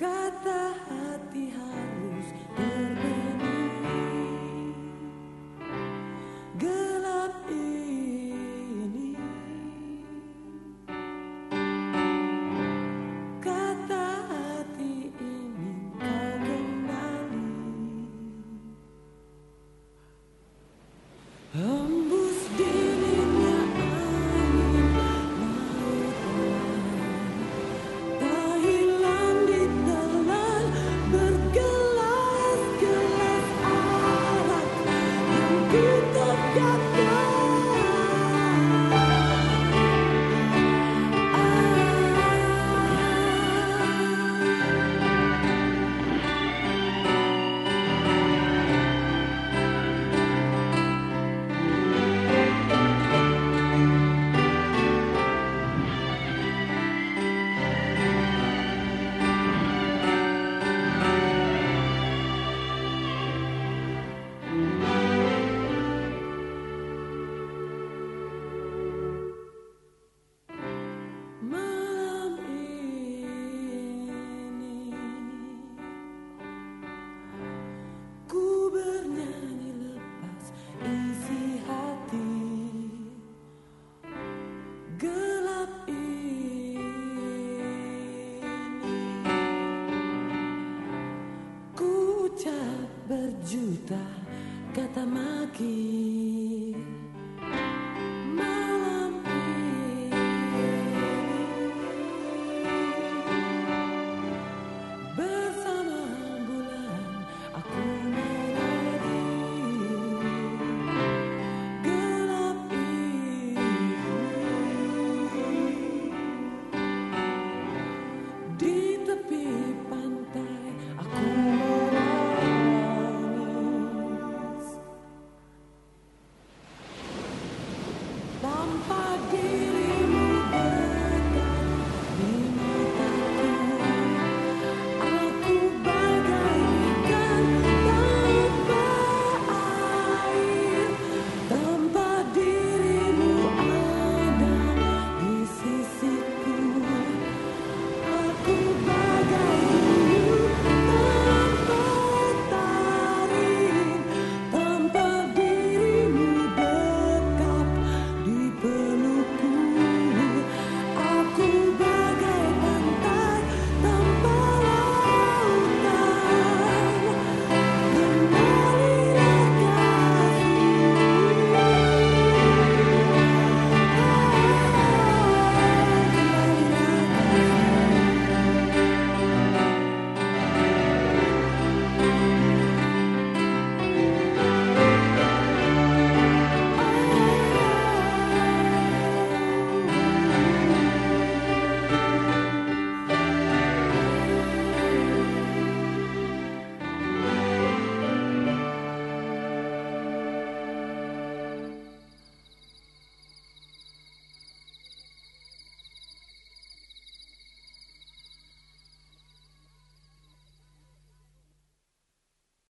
kata hati hati got God. sejuta kata maki. somebody